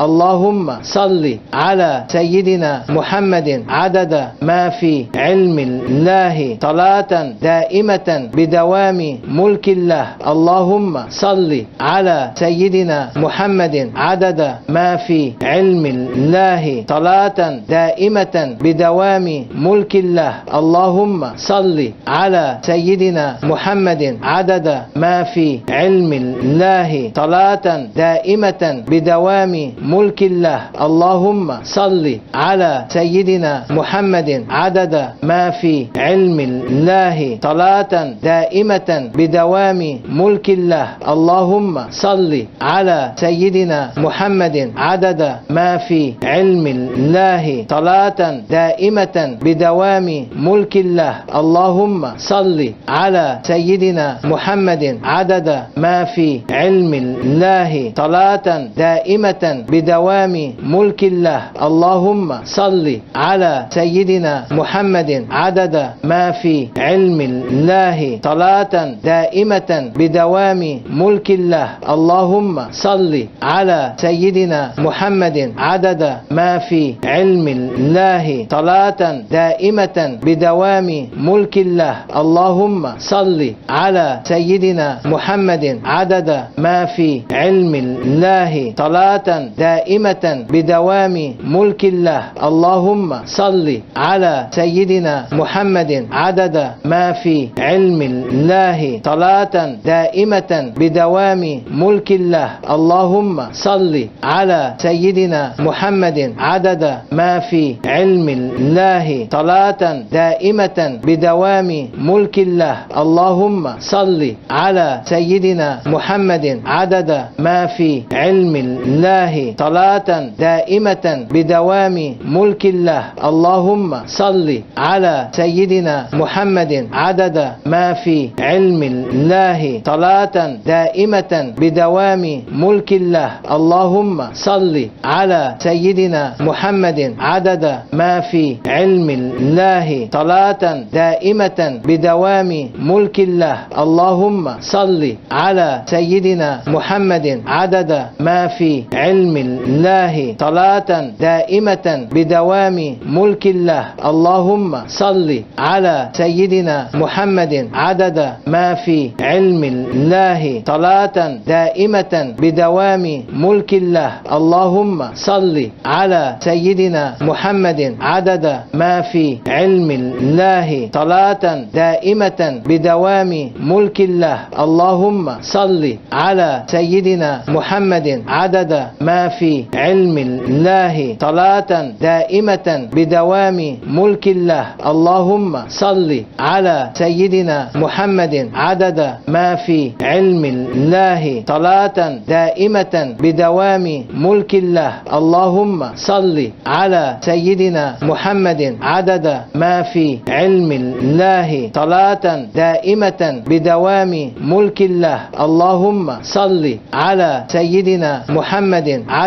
اللهم صل على سيدنا محمد عدد ما في علم الله صلاة دائمة بدوام ملك الله. اللهم صل على سيدنا محمد عدد ما في علم الله صلاة دائمة بدوام ملك الله. اللهم صل على سيدنا محمد عدد ما في علم الله صلاة دائمة بدوام ملك الله. اللهم صل على سيدنا محمد عدد ما في علم الله صلاة دائمة بدوام ملك الله. اللهم صل على سيدنا محمد عدد ما في علم الله صلاة دائمة بدوام ملك الله. اللهم صل على سيدنا محمد عدد ما في علم الله صلاة دائمة بدوام ملك الله. اللهم صل على سيدنا محمد عدد ما في علم الله صلاة دائمة بدوام ملك الله. اللهم صل على سيدنا محمد عدد ما في علم الله صلاة دائمة بدوام ملك الله. اللهم صل على سيدنا محمد عدد ما في علم الله صلاة دائمة بدوام ملك الله. اللهم صل على سيدنا محمد عدد ما في علم الله. صلاة دائمة بدوام ملك الله. اللهم صل على سيدنا محمد عدد ما في علم الله. صلاة دائمة بدوام ملك الله. اللهم صل على سيدنا محمد عدد ما في علم الله. صلاة دائمة بدوام ملك الله. اللهم صل على سيدنا محمد عدد ما في علم الله. صلاة دائمة بدوام ملك الله. اللهم صل على سيدنا محمد عدد ما في علم الله. صلاة دائمة بدوام ملك الله. اللهم صل على سيدنا محمد عدد ما في علم الله صلاة دائمة بدوام ملك الله. اللهم صل على سيدنا محمد. عدد ما في علم الله. صلاة دائمة بدوام ملك الله. اللهم صل على سيدنا محمد. عدد ما في علم الله. صلاة دائمة بدوام ملك الله. اللهم صل على سيدنا محمد. عدد ما في علم الله صلاة دائمة بدوام ملك الله. اللهم صل على سيدنا محمد. عدد ما في علم الله صلاة دائمة بدوام ملك الله. اللهم صل على سيدنا محمد. عدد ما في علم الله صلاة دائمة بدوام ملك الله. اللهم صل على سيدنا محمد. عدد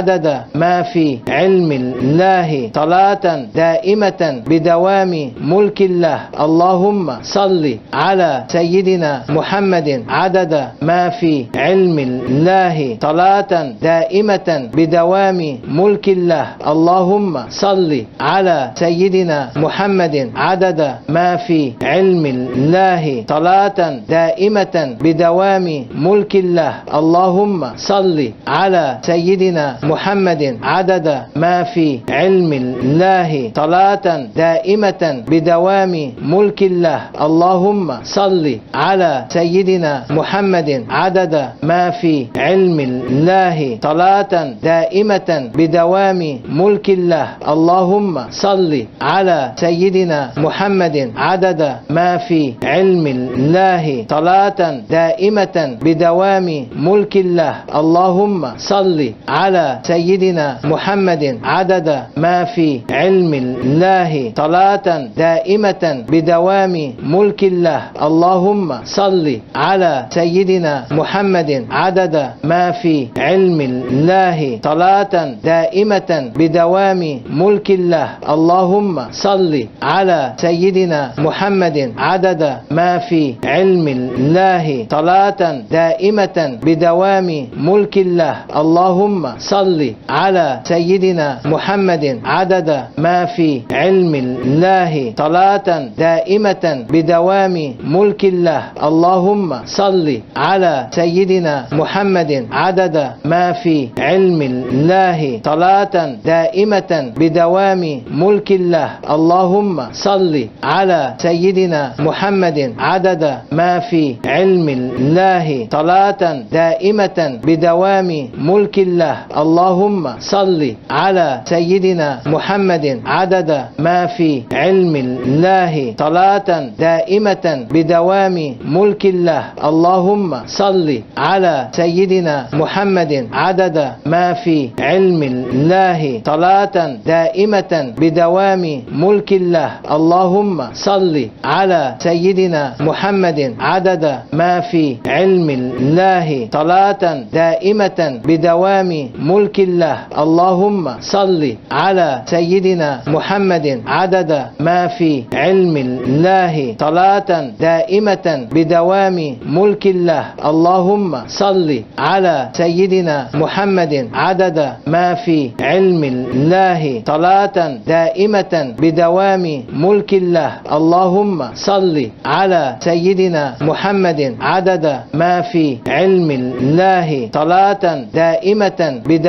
ما في علم الله صلاة دائمة بدوام ملك الله. اللهم صل على سيدنا محمد. عدد ما في علم الله صلاة دائمة بدوام ملك الله. اللهم صل على سيدنا محمد. عدد ما في علم الله صلاة دائمة بدوام ملك الله. اللهم صل على سيدنا محمد عدد ما في علم الله صلاة دائمة بدوام ملك الله. اللهم صل على سيدنا محمد عدد ما في علم الله صلاة دائمة بدوام ملك الله. اللهم صل على سيدنا محمد عدد ما في علم الله صلاة دائمة بدوام ملك الله. اللهم صل على سيدنا محمد عدد ما في علم الله صلاة دائمة بدوام ملك الله. اللهم صل على سيدنا محمد عدد ما في علم الله صلاة دائمة بدوام ملك الله. اللهم صل على سيدنا محمد عدد ما في علم الله صلاة دائمة بدوام ملك الله. اللهم صل صل على سيدنا محمد عدد ما في علم الله صلاة دائمة بدوام ملك الله. اللهم صل على سيدنا محمد عدد ما في علم الله صلاة دائمة بدوام ملك الله. اللهم صل على سيدنا محمد عدد ما في علم الله صلاة دائمة بدوام ملك الله. اللهم صل على سيدنا محمد عدد ما في علم الله صلاة دائمة بدوام ملك الله. اللهم صل على سيدنا محمد عدد ما في علم الله صلاة دائمة بدوام ملك الله. اللهم صل على سيدنا محمد عدد ما في علم الله صلاة دائمة بدوام ملك الله. اللهم صل على سيدنا محمد عدد ما في علم الله صلاة دائمة بدوام ملك الله. اللهم صل على سيدنا محمد عدد ما في علم الله صلاة دائمة بدوام ملك الله. اللهم صل على سيدنا محمد عدد ما في علم الله صلاة دائمة بدوام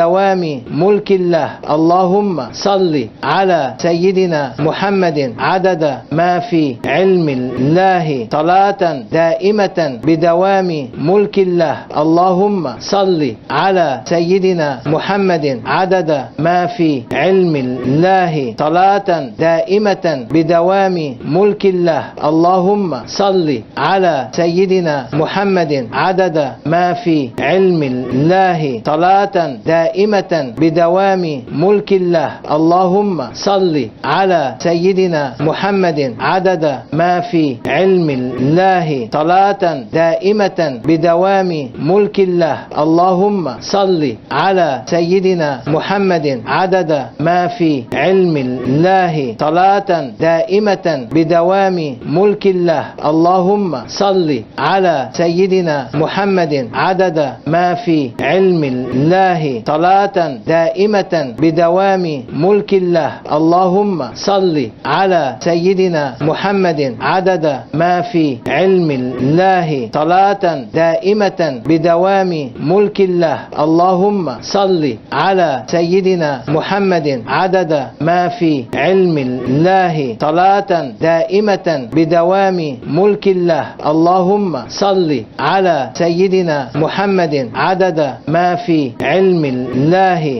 ملك الله. اللهم صل على سيدنا محمد. عدد ما في علم الله. صلاة دائمة بدوام ملك الله. اللهم صل على سيدنا محمد. عدد ما في علم الله. صلاة دائمة بدوام ملك الله. اللهم صل على سيدنا محمد. عدد ما في علم الله. صلاة دائمة بدوام ملك الله. اللهم صل على سيدنا محمد. عدد ما في علم الله. صلاة دائمة بدوام ملك الله. اللهم صل على سيدنا محمد. عدد ما في علم الله. صلاة دائمة بدوام ملك الله. اللهم صل على سيدنا محمد. عدد ما في علم الله. صلاة دائمة بدوام ملك الله. اللهم صل على سيدنا محمد عدد ما في علم الله. صلاة دائمة بدوام ملك الله. اللهم صل على سيدنا محمد عدد ما في علم الله. صلاة دائمة بدوام ملك الله. اللهم صل على سيدنا محمد عدد ما في علم الله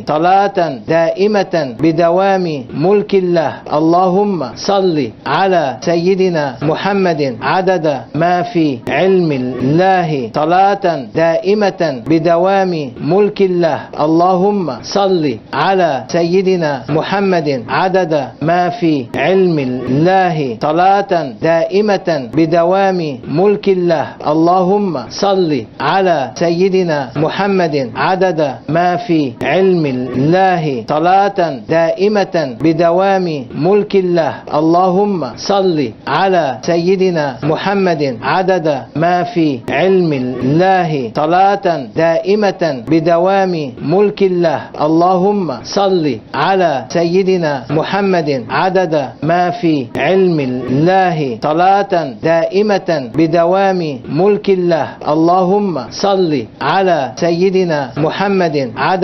صلاة دائمة بدوام ملك الله. اللهم صل على سيدنا محمد عدد ما في علم الله صلاة دائمة بدوام ملك الله. اللهم صل على سيدنا محمد عدد ما في علم الله صلاة دائمة بدوام ملك الله. اللهم صل على سيدنا محمد عدد ما في علم الله صلاة دائمة بدوام ملك الله. اللهم صل على سيدنا محمد عدد ما في علم الله صلاة دائمة بدوام ملك الله. اللهم صل على سيدنا محمد عدد ما في علم الله صلاة دائمة بدوام ملك الله. اللهم صل على سيدنا محمد عدد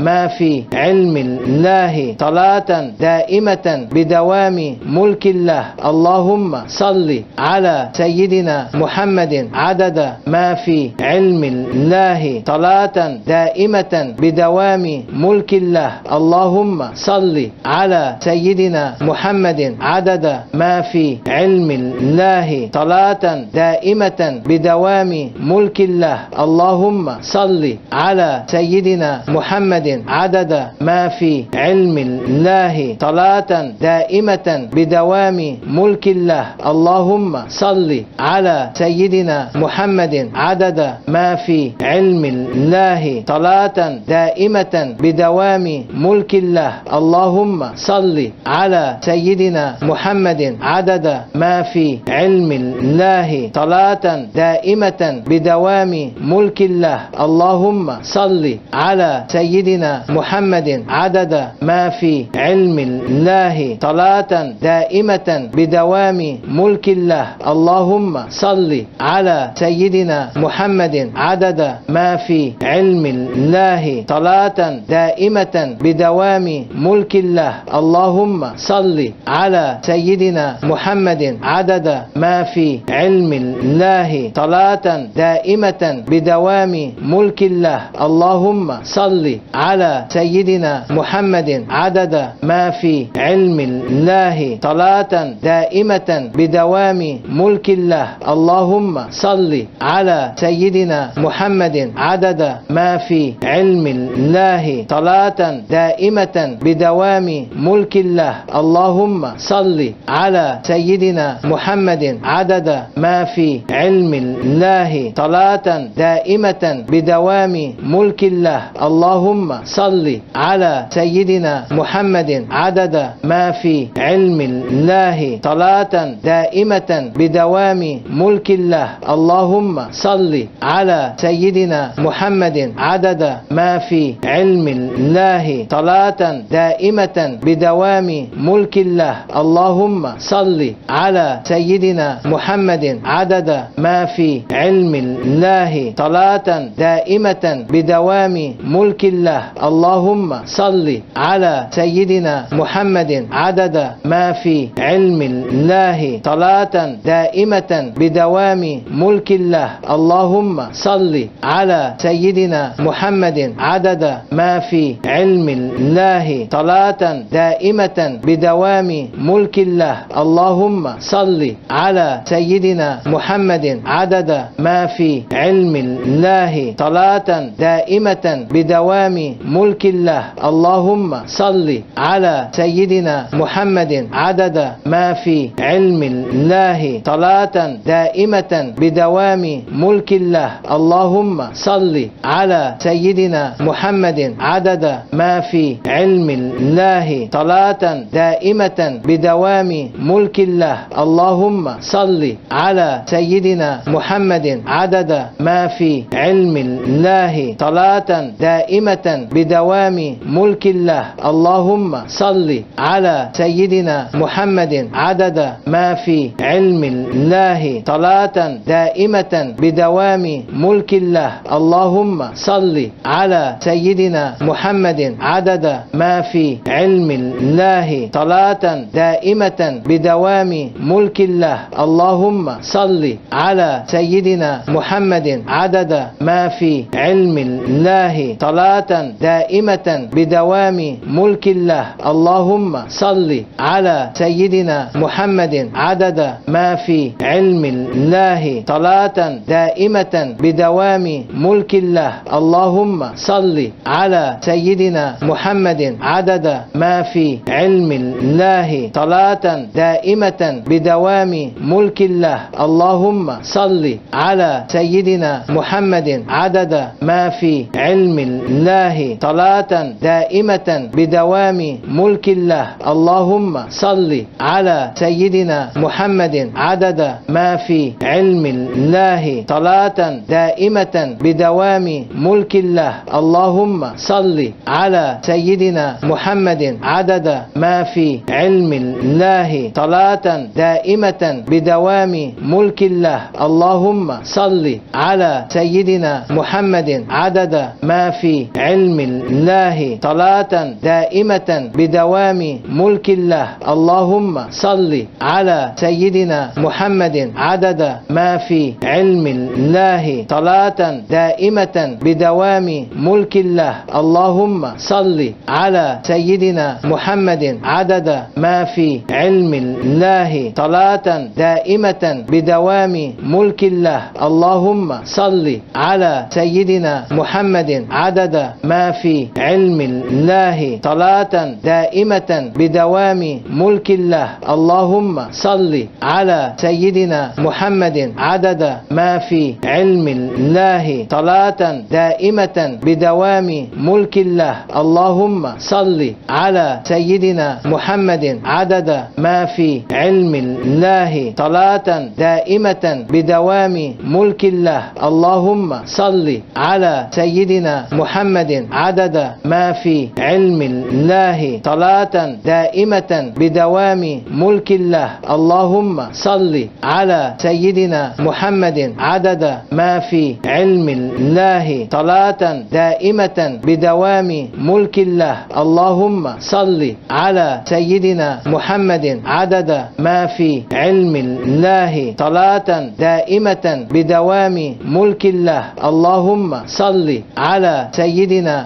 ما في علم الله صلاة دائمة بدوام ملك الله. اللهم صل على سيدنا محمد. عدد ما في علم الله صلاة دائمة بدوام ملك الله. اللهم صل على سيدنا محمد. عدد ما في علم الله صلاة دائمة بدوام ملك الله. اللهم صل على سيدنا محمد عدد ما في علم الله صلاة دائمة بدوام ملك الله. اللهم صل على سيدنا محمد عدد ما في علم الله صلاة دائمة بدوام ملك الله. اللهم صل على سيدنا محمد عدد ما في علم الله صلاة دائمة بدوام ملك الله. اللهم صل على سيدنا محمد عدد ما في علم الله صلاة دائمة بدوام ملك الله. اللهم صل على سيدنا محمد عدد ما في علم الله صلاة دائمة بدوام ملك الله. اللهم صل على سيدنا محمد عدد ما في علم الله صلاة دائمة بدوام ملك الله. اللهم صل على سيدنا محمد عدد ما في علم الله صلاة دائمة بدوام ملك الله. اللهم صل على سيدنا محمد عدد ما في علم الله صلاة دائمة بدوام ملك الله. اللهم صل على سيدنا محمد عدد ما في علم الله صلاة دائمة بدوام ملك الله. اللهم صل على سيدنا محمد عدد ما في علم الله صلاة دائمة بدوام ملك الله. اللهم صل على سيدنا محمد عدد ما في علم الله صلاة دائمة بدوام ملك الله. اللهم صل على سيدنا محمد عدد ما في علم الله صلاة دائمة بدوام ملك الله. اللهم صل على سيدنا محمد عدد ما في علم الله صلاة دائمة بدوام ملك الله. اللهم صل على سيدنا محمد عدد ما في علم الله صلاة دائمة بدوام ملك الله. اللهم صل على سيدنا محمد عدد ما في علم الله صلاة دائمة بدوام ملك الله. اللهم صل على سيدنا محمد عدد ما في علم الله صلاة دائمة بدوام ملك الله. اللهم صل على سيدنا محمد عدد ما في علم الله صلاة دائمة بدوام ملك الله. اللهم صل على سيدنا محمد عدد ما في علم الله صلاة دائمة بدوام ملك الله. اللهم صل على سيدنا محمد عدد ما في علم الله. صلاة دائمة بدوام ملك الله. اللهم صل على سيدنا محمد عدد ما في علم الله. صلاة دائمة بدوام ملك الله. اللهم صل على سيدنا محمد عدد ما في علم الله. صلاة دائمة بدوام ملك الله. اللهم صل على سيدنا محمد عدد ما في علم الله. صلاة دائمة بدوام ملك الله. اللهم صل على سيدنا محمد عدد ما في علم الله. صلاة دائمة بدوام ملك الله. اللهم صل على سيدنا محمد عدد ما في علم الله صلاة دائمة بدوام ملك الله. اللهم صل على سيدنا محمد عدد ما في علم الله. صلاة دائمة بدوام ملك الله. اللهم صل على سيدنا محمد عدد ما في علم الله. صلاة دائمة بدوام ملك الله. اللهم صل على سيدنا محمد عدد ما في علم الله صلاة دائمة بدوام ملك الله. اللهم صل على سيدنا محمد عدد ما في علم الله صلاة دائمة بدوام ملك الله. اللهم صل على سيدنا محمد عدد ما في علم الله صلاة دائمة بدوام ملك الله. اللهم صل على سيدنا محمد عدد ما في علم الله صلاة دائمة بدوام ملك الله. اللهم صل على سيدنا محمد. عدد ما في علم الله صلاة دائمة بدوام ملك الله. اللهم صل على سيدنا محمد. عدد ما في علم الله صلاة دائمة بدوام ملك الله. اللهم صل على سيدنا محمد. محمد عدد ما في علم الله صلاة دائمة بدوام ملك الله. اللهم صل على سيدنا محمد عدد ما في علم الله صلاة دائمة بدوام ملك الله. اللهم صل على سيدنا محمد عدد ما في علم الله صلاة دائمة بدوام ملك الله. اللهم صل على سيدنا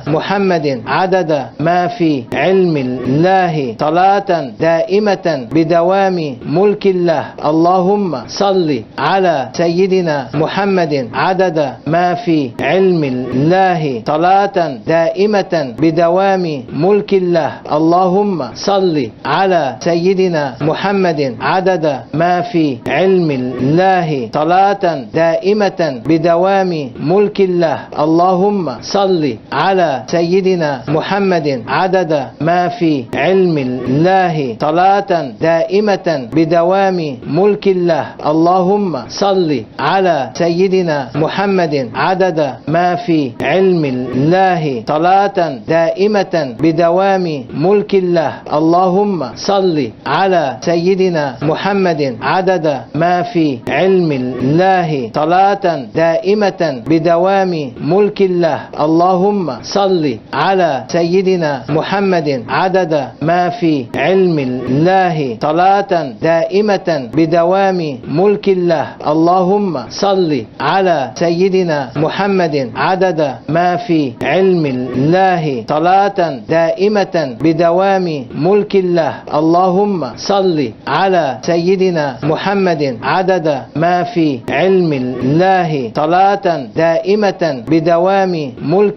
محمد عدد ما في علم الله صلاة دائمة بدوام ملك الله. اللهم صل على سيدنا محمد عدد ما في علم الله صلاة دائمة بدوام ملك الله. اللهم صل على سيدنا محمد عدد ما في علم الله صلاة دائمة بدوام ملك الله. اللهم صل على سيدنا محمد عدد ما في علم الله صلاة دائمة بدوام ملك الله. اللهم صل على سيدنا محمد عدد ما في علم الله صلاة دائمة بدوام ملك الله. اللهم صل على سيدنا محمد عدد ما في علم الله صلاة دائمة بدوام ملك الله. اللهم صل على سيدنا محمد عدد ما في علم الله صلاة دائمة بدوام ملك الله. اللهم صل على سيدنا محمد عدد ما في علم الله صلاة دائمة بدوام ملك الله. اللهم صل على سيدنا محمد عدد ما في علم الله صلاة دائمة بدوام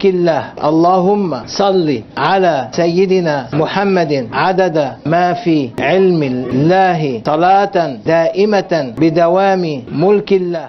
ملك الله. اللهم صل على سيدنا محمد عدد ما في علم الله صلاة دائمة بدوام ملك الله.